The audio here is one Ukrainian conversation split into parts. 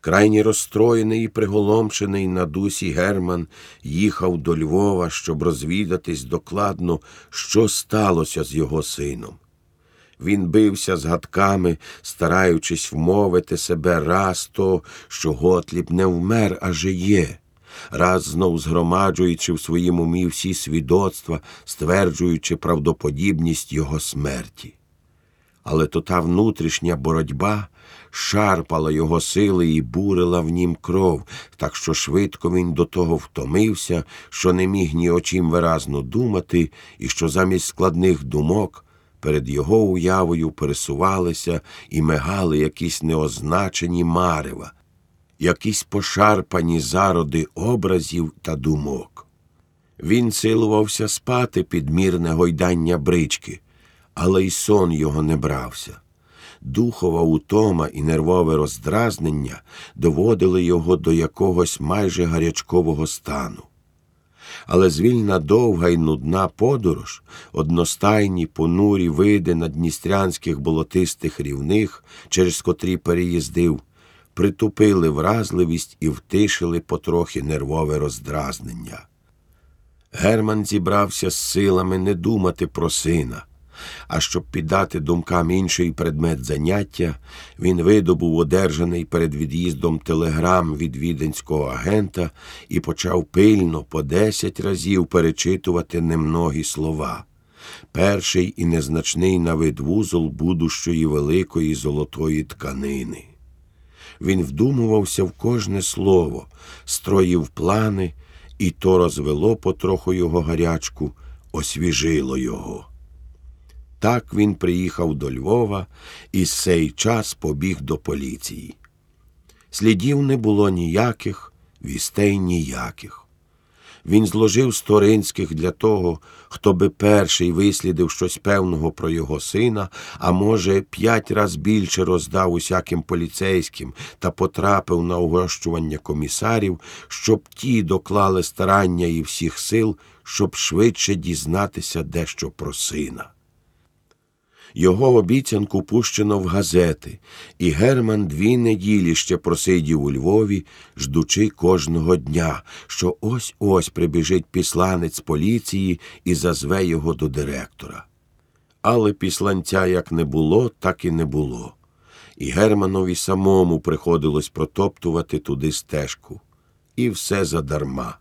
Крайні розстроєний і приголомшений на дусі Герман їхав до Львова, щоб розвідатись докладно, що сталося з його сином. Він бився з гадками, стараючись вмовити себе раз то, що Готліб не вмер, а жиє, раз знов згромаджуючи в своїм умі всі свідоцтва, стверджуючи правдоподібність його смерті. Але то та внутрішня боротьба шарпала його сили і бурила в нім кров, так що швидко він до того втомився, що не міг ні очим виразно думати, і що замість складних думок перед його уявою пересувалися і мигали якісь неозначені марева, якісь пошарпані зароди образів та думок. Він силувався спати під мірне гойдання брички, але й сон його не брався. Духова утома і нервове роздразнення доводили його до якогось майже гарячкового стану. Але звільна довга й нудна подорож, одностайні понурі види надністрянських болотистих рівних, через котрі переїздив, притупили вразливість і втишили потрохи нервове роздразнення. Герман зібрався з силами не думати про сина, а щоб піддати думкам інший предмет заняття, він видобув одержаний перед від'їздом телеграм від віденського агента і почав пильно по десять разів перечитувати немногі слова. Перший і незначний на вид вузол будущої великої золотої тканини. Він вдумувався в кожне слово, строїв плани, і то розвело потроху його гарячку, освіжило його. Так він приїхав до Львова і з цей час побіг до поліції. Слідів не було ніяких, вістей ніяких. Він зложив сторинських для того, хто би перший вислідив щось певного про його сина, а може, п'ять раз більше роздав усяким поліцейським та потрапив на угощування комісарів, щоб ті доклали старання і всіх сил, щоб швидше дізнатися дещо про сина. Його обіцянку пущено в газети, і Герман дві неділі ще просидів у Львові, ждучи кожного дня, що ось ось прибіжить післанець поліції і зазве його до директора. Але післанця як не було, так і не було. І Германові самому приходилось протоптувати туди стежку. І все задарма.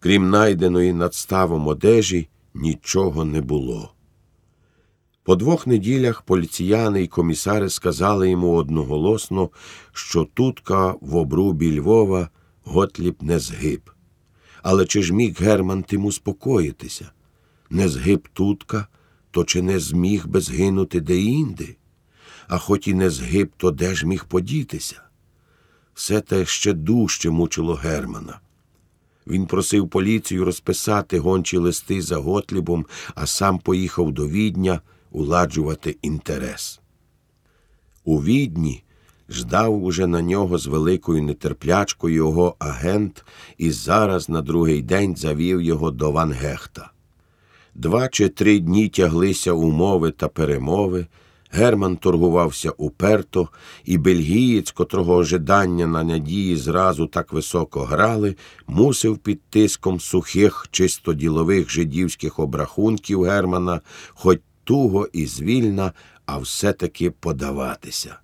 Крім найденої над ставом одежі, нічого не було. По двох неділях поліціяни й комісари сказали йому одноголосно, що тутка в обрубі Львова Готліб не згиб. Але чи ж міг Герман тим успокоїтися? Не згиб тутка, то чи не зміг би згинути деінде? А хоч і не згиб, то де ж міг подітися? Все те ще дужче мучило Германа. Він просив поліцію розписати гончі листи за Готлібом, а сам поїхав до відня уладжувати інтерес. У відні ждав уже на нього з великою нетерплячкою його агент і зараз на другий день завів його до Ван Гехта. Два чи три дні тяглися умови та перемови. Герман торгувався уперто, і бельгієць, котрого ожидання на надії зразу так високо грали, мусив під тиском сухих, чисто ділових жидівських обрахунків Германа, хоч туго і звільна, а все-таки подаватися.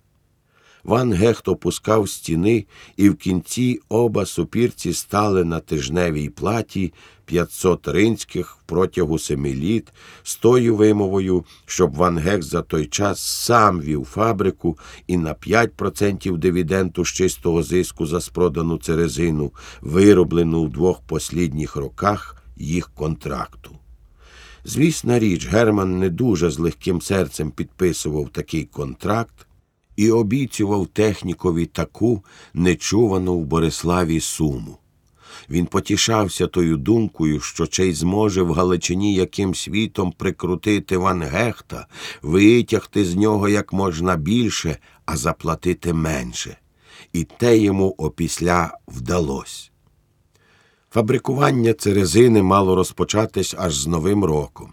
Ван Гехт опускав стіни, і в кінці оба супірці стали на тижневій платі 500 ринських протягу семи літ з тою вимовою, щоб Ван Гех за той час сам вів фабрику і на 5% дивіденту з чистого зиску за спродану церезину, вироблену в двох послідніх роках їх контракту. Звісна річ, Герман не дуже з легким серцем підписував такий контракт і обіцював технікові таку нечувану в Бориславі суму. Він потішався тою думкою, що чей зможе в Галичині яким світом прикрутити Ван Гехта, витягти з нього як можна більше, а заплатити менше. І те йому опісля вдалося. Фабрикування церезини мало розпочатись аж з Новим роком.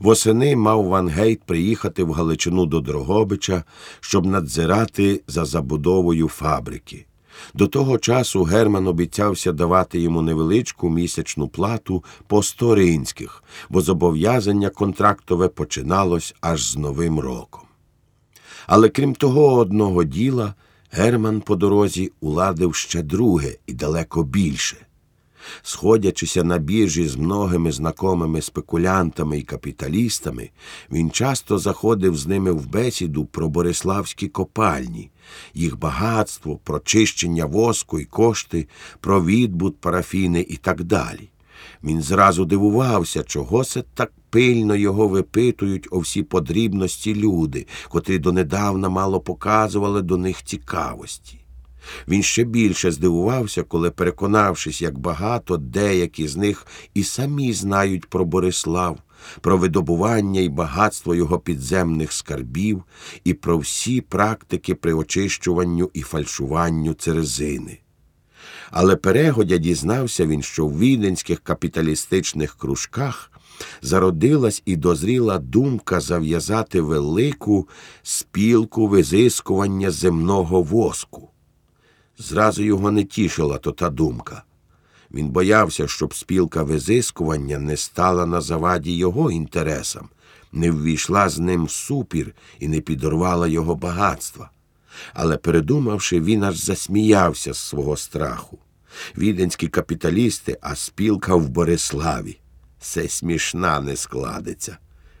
Восени мав Ван Гейт приїхати в Галичину до Дрогобича, щоб надзирати за забудовою фабрики. До того часу Герман обіцявся давати йому невеличку місячну плату по сторинських, бо зобов'язання контрактове починалось аж з Новим роком. Але крім того одного діла, Герман по дорозі уладив ще друге і далеко більше. Сходячися на біржі з многими знакомими спекулянтами і капіталістами, він часто заходив з ними в бесіду про бориславські копальні, їх багатство, про чищення воску і кошти, про відбут парафіни і так далі. Він зразу дивувався, чого це так пильно його випитують о всі подрібності люди, котрі донедавна мало показували до них цікавості. Він ще більше здивувався, коли, переконавшись, як багато деякі з них і самі знають про Борислав, про видобування і багатство його підземних скарбів і про всі практики при очищуванню і фальшуванню церезини. Але перегодя дізнався він, що в віденських капіталістичних кружках зародилась і дозріла думка зав'язати велику спілку визискування земного воску. Зразу його не тішила то та думка. Він боявся, щоб спілка визискування не стала на заваді його інтересам, не ввійшла з ним в супір і не підорвала його багатства. Але, передумавши, він аж засміявся з свого страху. Віденські капіталісти, а спілка в Бориславі. Це смішна не складеться.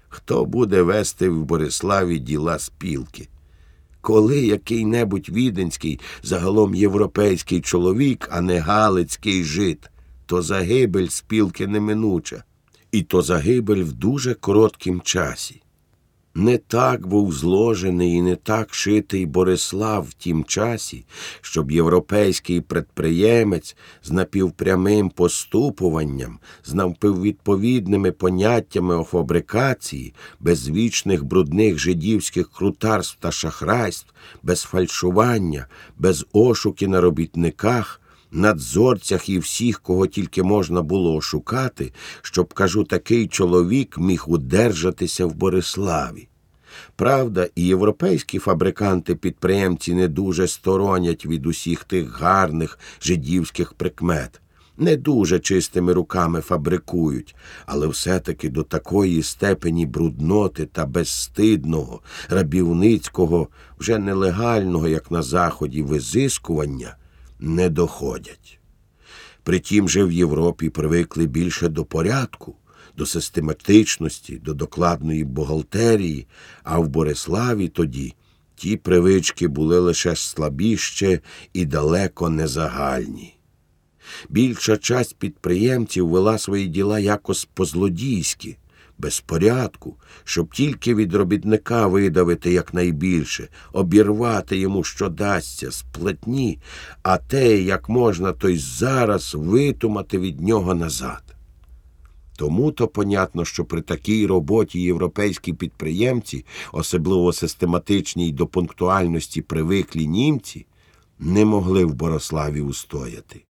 Хто буде вести в Бориславі діла спілки? Коли який-небудь віденський, загалом європейський чоловік, а не галицький жит, то загибель спілки неминуча, і то загибель в дуже короткім часі. Не так був зложений і не так шитий Борислав в тім часі, щоб європейський предприємець з напівпрямим поступуванням, з навпіввідповідними поняттями о фабрикації, без вічних брудних жидівських крутарств та шахрайств, без фальшування, без ошуки на робітниках, надзорцях і всіх, кого тільки можна було ошукати, щоб, кажу, такий чоловік міг удержатися в Бориславі. Правда, і європейські фабриканти-підприємці не дуже сторонять від усіх тих гарних жидівських прикмет, не дуже чистими руками фабрикують, але все-таки до такої степені брудноти та безстидного, рабівницького, вже нелегального, як на заході, визискування не доходять. Притім же в Європі привикли більше до порядку, до систематичності, до докладної бухгалтерії, а в Бориславі тоді ті привички були лише слабіще і далеко не загальні. Більша часть підприємців вела свої діла якось по-злодійськи, без порядку, щоб тільки від робітника видавити якнайбільше, обірвати йому, що дасться, з платні, а те, як можна, то й зараз витумати від нього назад. Тому то понятно, що при такій роботі європейські підприємці, особливо систематичній до пунктуальності привиклі німці, не могли в Бориславі устояти.